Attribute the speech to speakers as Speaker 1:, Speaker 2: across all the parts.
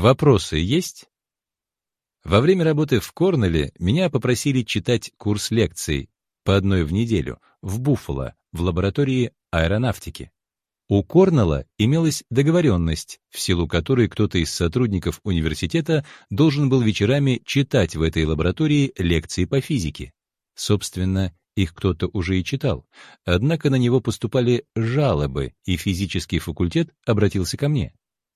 Speaker 1: Вопросы есть? Во время работы в Корнелле меня попросили читать курс лекций по одной в неделю в Буффало в лаборатории аэронавтики. У Корнелла имелась договоренность, в силу которой кто-то из сотрудников университета должен был вечерами читать в этой лаборатории лекции по физике. Собственно, их кто-то уже и читал. Однако на него поступали жалобы, и физический факультет обратился ко мне.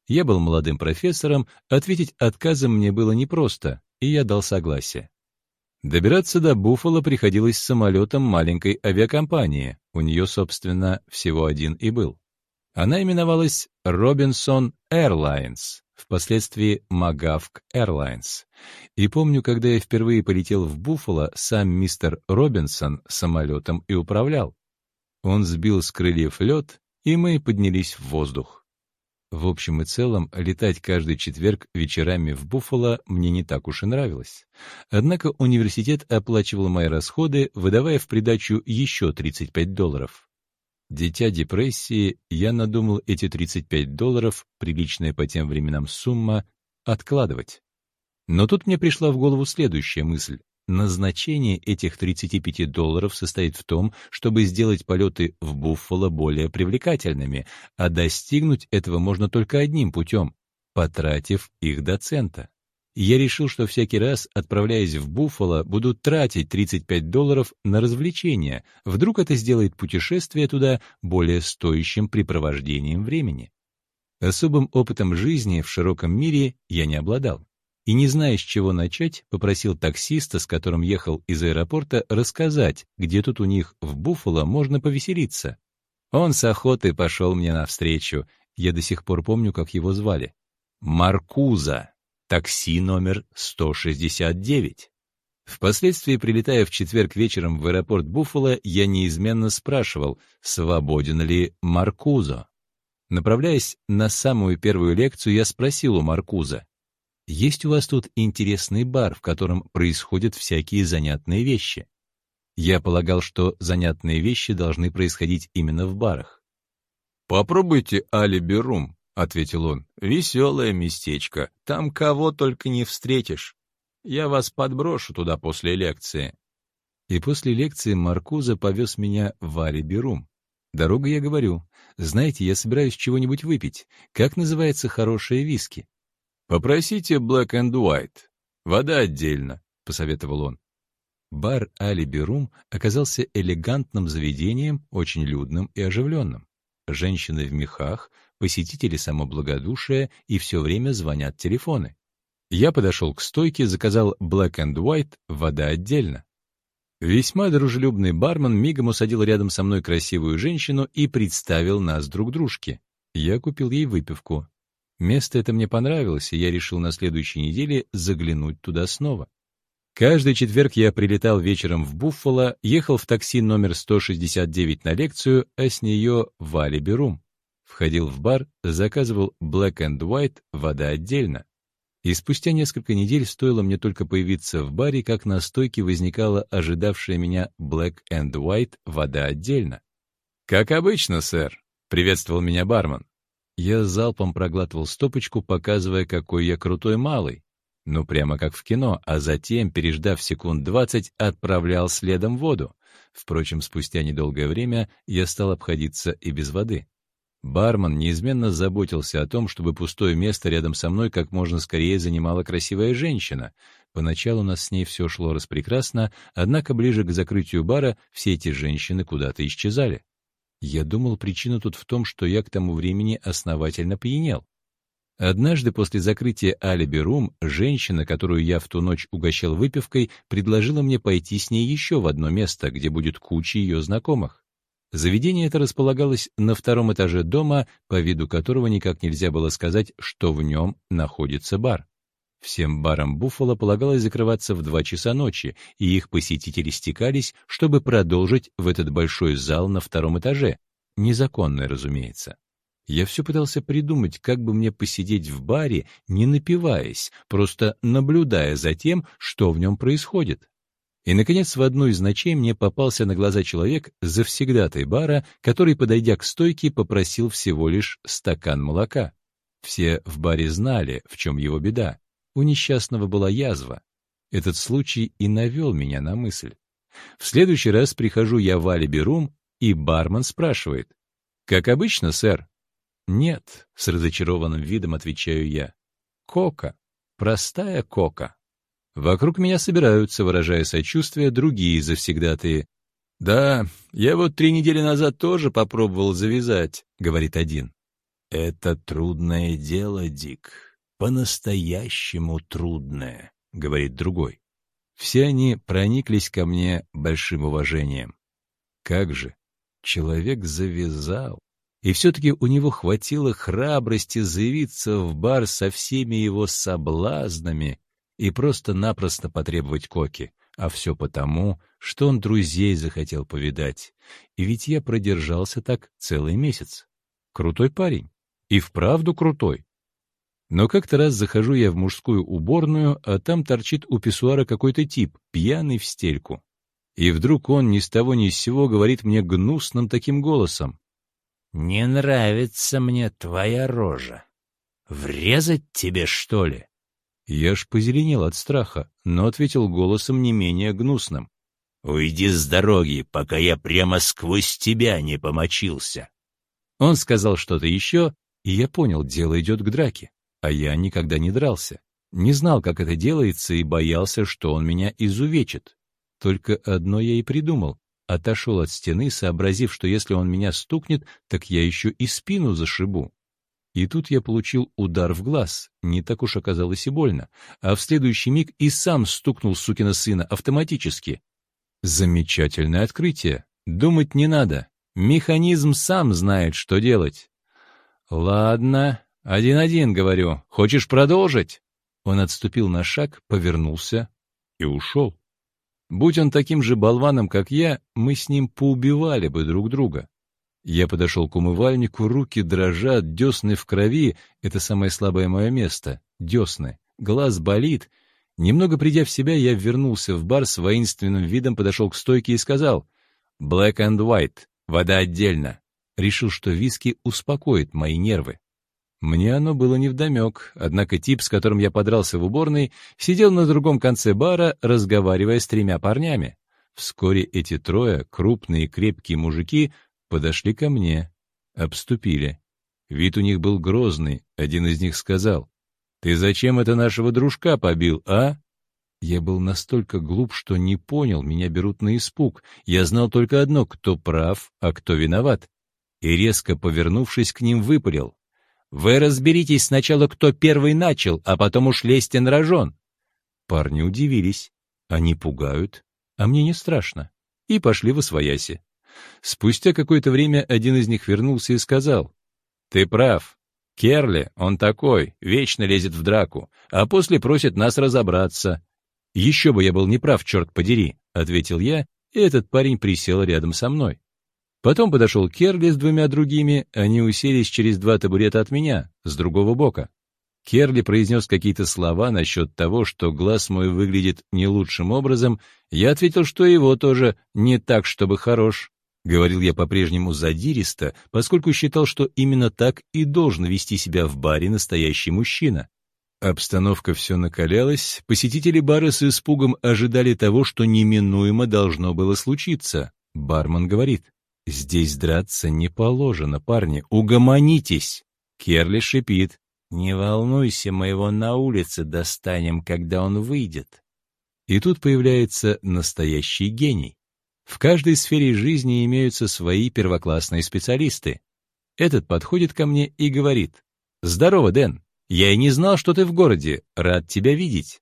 Speaker 1: Я был молодым профессором, ответить отказом мне было непросто, и я дал согласие. Добираться до Буффало приходилось самолетом маленькой авиакомпании, у нее, собственно, всего один и был. Она именовалась Robinson Airlines, впоследствии Magavk Airlines. И помню, когда я впервые полетел в Буффало, сам мистер Робинсон самолетом и управлял. Он сбил с крыльев лед, и мы поднялись в воздух. В общем и целом, летать каждый четверг вечерами в Буффало мне не так уж и нравилось. Однако университет оплачивал мои расходы, выдавая в придачу еще 35 долларов. Дитя депрессии, я надумал эти 35 долларов, приличная по тем временам сумма, откладывать. Но тут мне пришла в голову следующая мысль. Назначение этих 35 долларов состоит в том, чтобы сделать полеты в Буффало более привлекательными, а достигнуть этого можно только одним путем — потратив их до цента. Я решил, что всякий раз, отправляясь в Буффало, буду тратить 35 долларов на развлечения. Вдруг это сделает путешествие туда более стоящим препровождением времени. Особым опытом жизни в широком мире я не обладал и, не зная, с чего начать, попросил таксиста, с которым ехал из аэропорта, рассказать, где тут у них в Буффало можно повеселиться. Он с охотой пошел мне навстречу. Я до сих пор помню, как его звали. Маркуза. Такси номер 169. Впоследствии, прилетая в четверг вечером в аэропорт Буффало, я неизменно спрашивал, свободен ли Маркузо. Направляясь на самую первую лекцию, я спросил у Маркуза, есть у вас тут интересный бар, в котором происходят всякие занятные вещи. Я полагал, что занятные вещи должны происходить именно в барах. «Попробуйте алиби рум», — ответил он. «Веселое местечко. Там кого только не встретишь. Я вас подброшу туда после лекции». И после лекции Маркуза повез меня в алиби рум. Дорога я говорю, знаете, я собираюсь чего-нибудь выпить. Как называется хорошее виски? «Попросите Black and White. Вода отдельно», — посоветовал он. Бар «Алиби Рум» оказался элегантным заведением, очень людным и оживленным. Женщины в мехах, посетители самоблагодушия и все время звонят телефоны. Я подошел к стойке, заказал Black and White, вода отдельно. Весьма дружелюбный бармен мигом усадил рядом со мной красивую женщину и представил нас друг дружке. Я купил ей выпивку, Место это мне понравилось, и я решил на следующей неделе заглянуть туда снова. Каждый четверг я прилетал вечером в Буффало, ехал в такси номер 169 на лекцию, а с нее в Алиберум. Входил в бар, заказывал Black and White, вода отдельно. И спустя несколько недель стоило мне только появиться в баре, как на стойке возникала ожидавшая меня Black and White, вода отдельно. «Как обычно, сэр», — приветствовал меня бармен. Я залпом проглатывал стопочку, показывая, какой я крутой малый. Ну, прямо как в кино, а затем, переждав секунд двадцать, отправлял следом воду. Впрочем, спустя недолгое время я стал обходиться и без воды. Бармен неизменно заботился о том, чтобы пустое место рядом со мной как можно скорее занимала красивая женщина. Поначалу у нас с ней все шло распрекрасно, однако ближе к закрытию бара все эти женщины куда-то исчезали. Я думал, причина тут в том, что я к тому времени основательно пьянел. Однажды после закрытия алиби рум женщина, которую я в ту ночь угощал выпивкой, предложила мне пойти с ней еще в одно место, где будет куча ее знакомых. Заведение это располагалось на втором этаже дома, по виду которого никак нельзя было сказать, что в нем находится бар. Всем барам Буффало полагалось закрываться в два часа ночи, и их посетители стекались, чтобы продолжить в этот большой зал на втором этаже. Незаконно, разумеется. Я все пытался придумать, как бы мне посидеть в баре, не напиваясь, просто наблюдая за тем, что в нем происходит. И, наконец, в одну из ночей мне попался на глаза человек, завсегдатай бара, который, подойдя к стойке, попросил всего лишь стакан молока. Все в баре знали, в чем его беда. У несчастного была язва. Этот случай и навел меня на мысль. В следующий раз прихожу я в Алиберум, и бармен спрашивает. «Как обычно, сэр?» «Нет», — с разочарованным видом отвечаю я. «Кока. Простая кока». Вокруг меня собираются, выражая сочувствие, другие завсегдатые. «Да, я вот три недели назад тоже попробовал завязать», — говорит один. «Это трудное дело, Дик, по-настоящему трудное», — говорит другой. Все они прониклись ко мне большим уважением. Как же, человек завязал. И все-таки у него хватило храбрости заявиться в бар со всеми его соблазнами и просто-напросто потребовать коки. А все потому, что он друзей захотел повидать. И ведь я продержался так целый месяц. Крутой парень. И вправду крутой. Но как-то раз захожу я в мужскую уборную, а там торчит у писсуара какой-то тип, пьяный в стельку. И вдруг он ни с того ни с сего говорит мне гнусным таким голосом. «Не нравится мне твоя рожа. Врезать тебе, что ли?» Я ж позеленел от страха, но ответил голосом не менее гнусным. «Уйди с дороги, пока я прямо сквозь тебя не помочился». Он сказал что-то еще, и я понял, дело идет к драке. А я никогда не дрался. Не знал, как это делается, и боялся, что он меня изувечит. Только одно я и придумал отошел от стены, сообразив, что если он меня стукнет, так я еще и спину зашибу. И тут я получил удар в глаз, не так уж оказалось и больно, а в следующий миг и сам стукнул сукина сына автоматически. Замечательное открытие. Думать не надо. Механизм сам знает, что делать. Ладно, один-один, говорю. Хочешь продолжить? Он отступил на шаг, повернулся и ушел. Будь он таким же болваном, как я, мы с ним поубивали бы друг друга. Я подошел к умывальнику, руки дрожат, десны в крови — это самое слабое мое место, десны. Глаз болит. Немного придя в себя, я вернулся в бар с воинственным видом, подошел к стойке и сказал «Black and white, вода отдельно». Решил, что виски успокоит мои нервы. Мне оно было невдомек, однако тип, с которым я подрался в уборной, сидел на другом конце бара, разговаривая с тремя парнями. Вскоре эти трое, крупные крепкие мужики, подошли ко мне, обступили. Вид у них был грозный, один из них сказал, «Ты зачем это нашего дружка побил, а?» Я был настолько глуп, что не понял, меня берут на испуг. Я знал только одно, кто прав, а кто виноват. И резко повернувшись к ним, выпалил. Вы разберитесь сначала, кто первый начал, а потом уж лезьте на рожон. Парни удивились. Они пугают, а мне не страшно. И пошли в освояси. Спустя какое-то время один из них вернулся и сказал, «Ты прав. Керли, он такой, вечно лезет в драку, а после просит нас разобраться». «Еще бы я был неправ, черт подери», — ответил я, и этот парень присел рядом со мной. Потом подошел Керли с двумя другими, они уселись через два табурета от меня, с другого бока. Керли произнес какие-то слова насчет того, что глаз мой выглядит не лучшим образом. Я ответил, что его тоже не так, чтобы хорош. Говорил я по-прежнему задиристо, поскольку считал, что именно так и должен вести себя в баре настоящий мужчина. Обстановка все накалялась, посетители бара с испугом ожидали того, что неминуемо должно было случиться. Бармен говорит, «Здесь драться не положено, парни, угомонитесь!» Керли шипит. «Не волнуйся, мы его на улице достанем, когда он выйдет». И тут появляется настоящий гений. В каждой сфере жизни имеются свои первоклассные специалисты. Этот подходит ко мне и говорит. «Здорово, Дэн. Я и не знал, что ты в городе. Рад тебя видеть».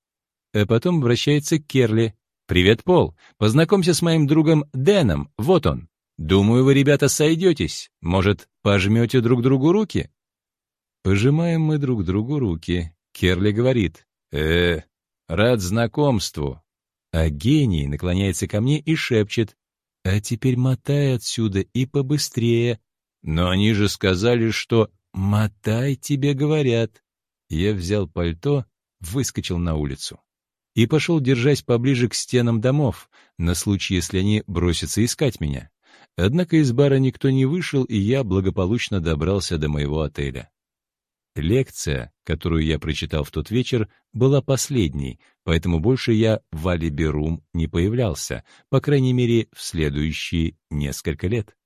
Speaker 1: А потом обращается к Керли. «Привет, Пол. Познакомься с моим другом Дэном. Вот он». Думаю, вы, ребята, сойдетесь. Может, пожмете друг другу руки? Пожимаем мы друг другу руки. Керли говорит, э, рад знакомству. А гений наклоняется ко мне и шепчет, а теперь мотай отсюда и побыстрее. Но они же сказали, что «мотай, тебе говорят». Я взял пальто, выскочил на улицу и пошел, держась поближе к стенам домов, на случай, если они бросятся искать меня. Однако из бара никто не вышел, и я благополучно добрался до моего отеля. Лекция, которую я прочитал в тот вечер, была последней, поэтому больше я в Алиберум не появлялся, по крайней мере, в следующие несколько лет.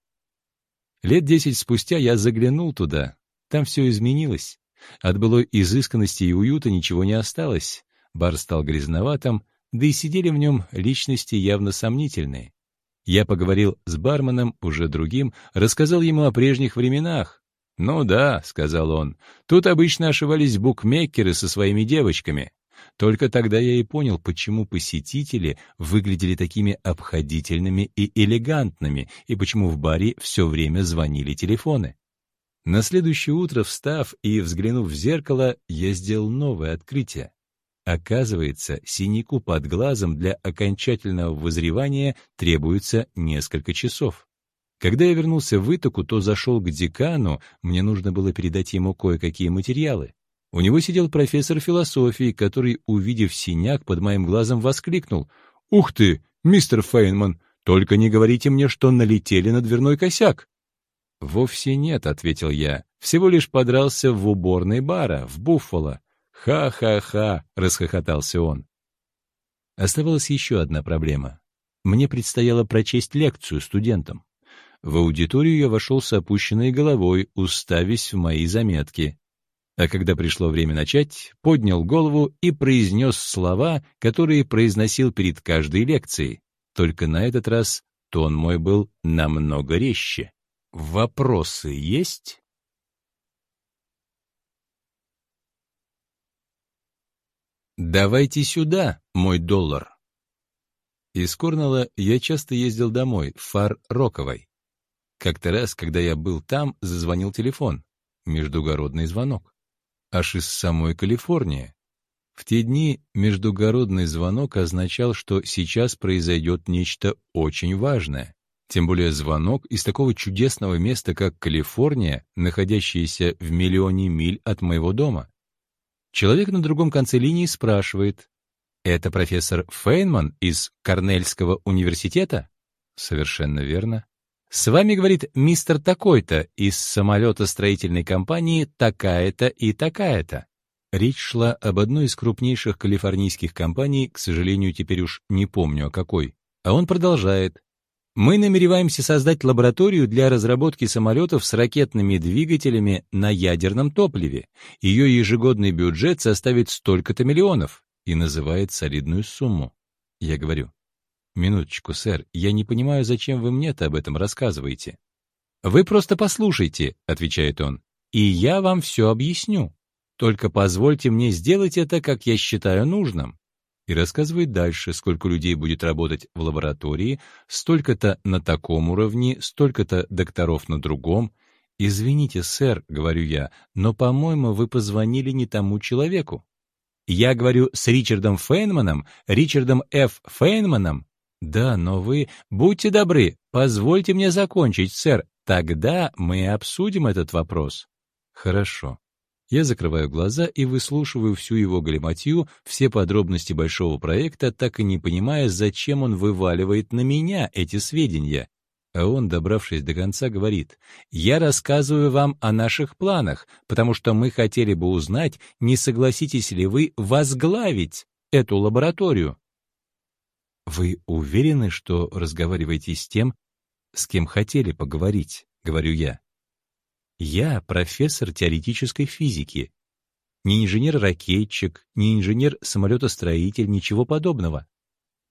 Speaker 1: Лет десять спустя я заглянул туда. Там все изменилось. От былой изысканности и уюта ничего не осталось. Бар стал грязноватым, да и сидели в нем личности явно сомнительные. Я поговорил с барменом, уже другим, рассказал ему о прежних временах. «Ну да», — сказал он, — «тут обычно ошивались букмекеры со своими девочками. Только тогда я и понял, почему посетители выглядели такими обходительными и элегантными, и почему в баре все время звонили телефоны. На следующее утро, встав и взглянув в зеркало, я сделал новое открытие. Оказывается, синяку под глазом для окончательного вызревания требуется несколько часов. Когда я вернулся в Итаку, то зашел к декану, мне нужно было передать ему кое-какие материалы. У него сидел профессор философии, который, увидев синяк под моим глазом, воскликнул. «Ух ты, мистер Фейнман, только не говорите мне, что налетели на дверной косяк!» «Вовсе нет», — ответил я, — «всего лишь подрался в уборной бара, в Буффало». «Ха-ха-ха!» — расхохотался он. Оставалась еще одна проблема. Мне предстояло прочесть лекцию студентам. В аудиторию я вошел с опущенной головой, уставясь в мои заметки а когда пришло время начать, поднял голову и произнес слова, которые произносил перед каждой лекцией. Только на этот раз тон мой был намного резче. Вопросы есть? «Давайте сюда, мой доллар». Из Корнелла я часто ездил домой, в фар Роковой. Как-то раз, когда я был там, зазвонил телефон. Междугородный звонок аж из самой Калифорнии. В те дни междугородный звонок означал, что сейчас произойдет нечто очень важное. Тем более звонок из такого чудесного места, как Калифорния, находящееся в миллионе миль от моего дома. Человек на другом конце линии спрашивает, «Это профессор Фейнман из Корнельского университета?» Совершенно верно. С вами, говорит, мистер такой-то из самолетостроительной компании такая-то и такая-то. Речь шла об одной из крупнейших калифорнийских компаний, к сожалению, теперь уж не помню о какой. А он продолжает. Мы намереваемся создать лабораторию для разработки самолетов с ракетными двигателями на ядерном топливе. Ее ежегодный бюджет составит столько-то миллионов и называет солидную сумму. Я говорю, «Минуточку, сэр, я не понимаю, зачем вы мне-то об этом рассказываете». «Вы просто послушайте», — отвечает он, — «и я вам все объясню. Только позвольте мне сделать это, как я считаю нужным». И рассказывает дальше, сколько людей будет работать в лаборатории, столько-то на таком уровне, столько-то докторов на другом. «Извините, сэр», — говорю я, — «но, по-моему, вы позвонили не тому человеку». Я говорю с Ричардом Фейнманом, Ричардом Ф. Фейнманом, «Да, но вы... Будьте добры, позвольте мне закончить, сэр. Тогда мы обсудим этот вопрос». «Хорошо». Я закрываю глаза и выслушиваю всю его галиматью, все подробности большого проекта, так и не понимая, зачем он вываливает на меня эти сведения. А он, добравшись до конца, говорит, «Я рассказываю вам о наших планах, потому что мы хотели бы узнать, не согласитесь ли вы возглавить эту лабораторию». «Вы уверены, что разговариваете с тем, с кем хотели поговорить?» — говорю я. «Я профессор теоретической физики. Не инженер-ракетчик, не инженер-самолетостроитель, ничего подобного.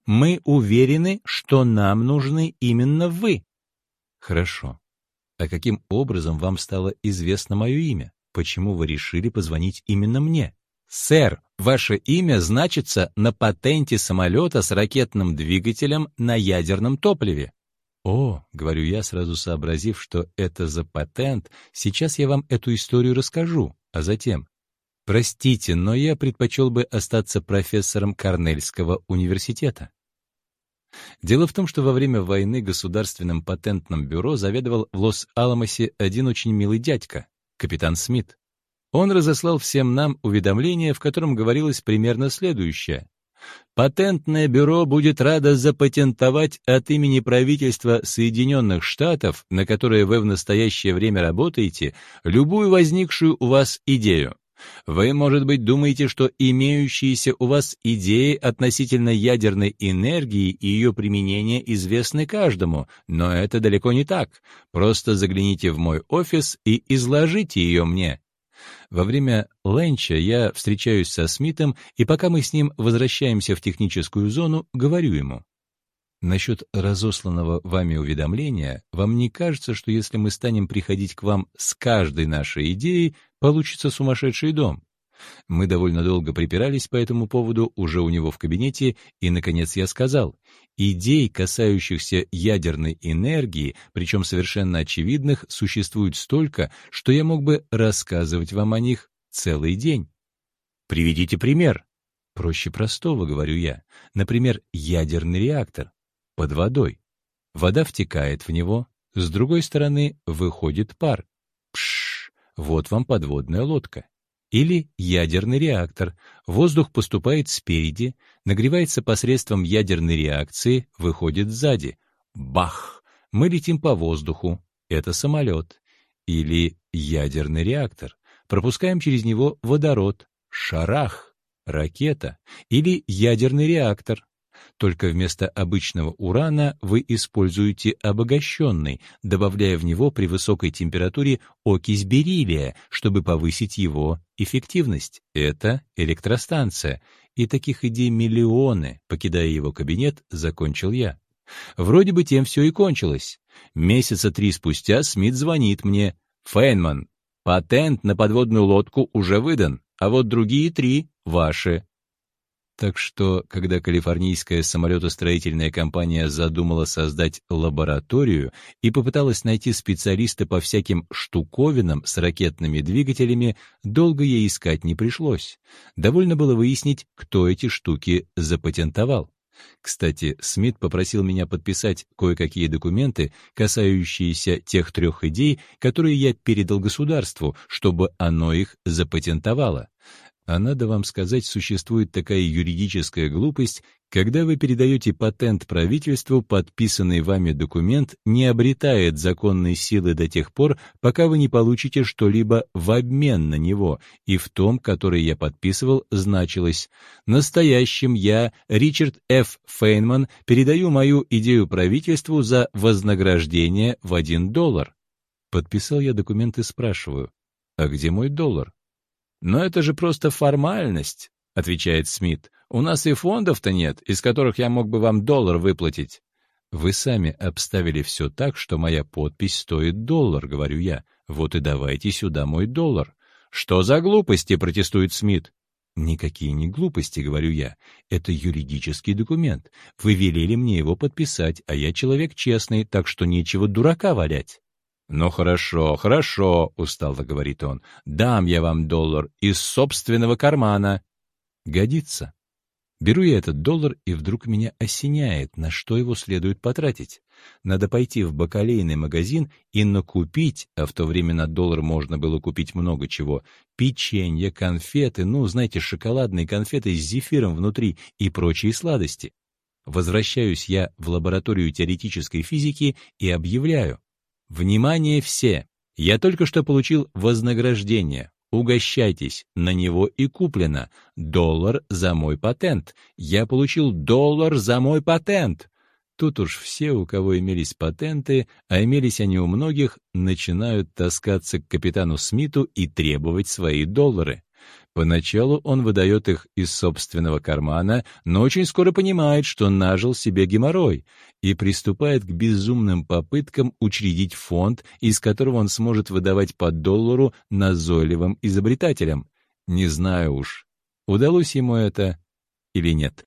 Speaker 1: Мы уверены, что нам нужны именно вы». «Хорошо. А каким образом вам стало известно мое имя? Почему вы решили позвонить именно мне?» «Сэр, ваше имя значится на патенте самолета с ракетным двигателем на ядерном топливе». «О», — говорю я, сразу сообразив, что это за патент, сейчас я вам эту историю расскажу, а затем... Простите, но я предпочел бы остаться профессором Корнельского университета. Дело в том, что во время войны Государственным патентным бюро заведовал в Лос-Аламосе один очень милый дядька, капитан Смит. Он разослал всем нам уведомление, в котором говорилось примерно следующее. Патентное бюро будет радо запатентовать от имени правительства Соединенных Штатов, на которое вы в настоящее время работаете, любую возникшую у вас идею. Вы, может быть, думаете, что имеющиеся у вас идеи относительно ядерной энергии и ее применения известны каждому, но это далеко не так. Просто загляните в мой офис и изложите ее мне. Во время ленча я встречаюсь со Смитом, и пока мы с ним возвращаемся в техническую зону, говорю ему. Насчет разосланного вами уведомления, вам не кажется, что если мы станем приходить к вам с каждой нашей идеей, получится сумасшедший дом? Мы довольно долго припирались по этому поводу уже у него в кабинете, и, наконец, я сказал, идей, касающихся ядерной энергии, причем совершенно очевидных, существует столько, что я мог бы рассказывать вам о них целый день. Приведите пример. Проще простого, говорю я. Например, ядерный реактор под водой. Вода втекает в него, с другой стороны выходит пар. Пш, вот вам подводная лодка. Или ядерный реактор. Воздух поступает спереди, нагревается посредством ядерной реакции, выходит сзади. Бах! Мы летим по воздуху. Это самолет. Или ядерный реактор. Пропускаем через него водород. Шарах! Ракета. Или ядерный реактор. Только вместо обычного урана вы используете обогащенный, добавляя в него при высокой температуре окись бериллия, чтобы повысить его эффективность. Это электростанция. И таких идей миллионы. Покидая его кабинет, закончил я. Вроде бы тем все и кончилось. Месяца три спустя Смит звонит мне. «Фейнман, патент на подводную лодку уже выдан, а вот другие три — ваши. Так что, когда калифорнийская самолетостроительная компания задумала создать лабораторию и попыталась найти специалиста по всяким штуковинам с ракетными двигателями, долго ей искать не пришлось. Довольно было выяснить, кто эти штуки запатентовал. Кстати, Смит попросил меня подписать кое-какие документы, касающиеся тех трех идей, которые я передал государству, чтобы оно их запатентовало. А надо вам сказать, существует такая юридическая глупость, когда вы передаете патент правительству, подписанный вами документ не обретает законной силы до тех пор, пока вы не получите что-либо в обмен на него, и в том, который я подписывал, значилось «Настоящим я, Ричард Ф. Фейнман, передаю мою идею правительству за вознаграждение в один доллар». Подписал я документ и спрашиваю, «А где мой доллар?» «Но это же просто формальность», — отвечает Смит. «У нас и фондов-то нет, из которых я мог бы вам доллар выплатить». «Вы сами обставили все так, что моя подпись стоит доллар», — говорю я. «Вот и давайте сюда мой доллар». «Что за глупости?» — протестует Смит. «Никакие не глупости», — говорю я. «Это юридический документ. Вы велели мне его подписать, а я человек честный, так что нечего дурака валять». «Ну хорошо, хорошо», — устало говорит он, — «дам я вам доллар из собственного кармана». «Годится». Беру я этот доллар, и вдруг меня осеняет, на что его следует потратить. Надо пойти в бакалейный магазин и накупить, а в то время на доллар можно было купить много чего, печенье, конфеты, ну, знаете, шоколадные конфеты с зефиром внутри и прочие сладости. Возвращаюсь я в лабораторию теоретической физики и объявляю. Внимание все! Я только что получил вознаграждение. Угощайтесь, на него и куплено. Доллар за мой патент. Я получил доллар за мой патент. Тут уж все, у кого имелись патенты, а имелись они у многих, начинают таскаться к капитану Смиту и требовать свои доллары. Поначалу он выдает их из собственного кармана, но очень скоро понимает, что нажил себе геморрой, и приступает к безумным попыткам учредить фонд, из которого он сможет выдавать по доллару назойливым изобретателям. Не знаю уж, удалось ему это или нет.